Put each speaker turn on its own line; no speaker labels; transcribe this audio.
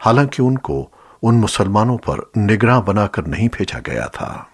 हालाँकि उनको उन मुसलमानों पर निगरान बनाकर नहीं भेजा गया था।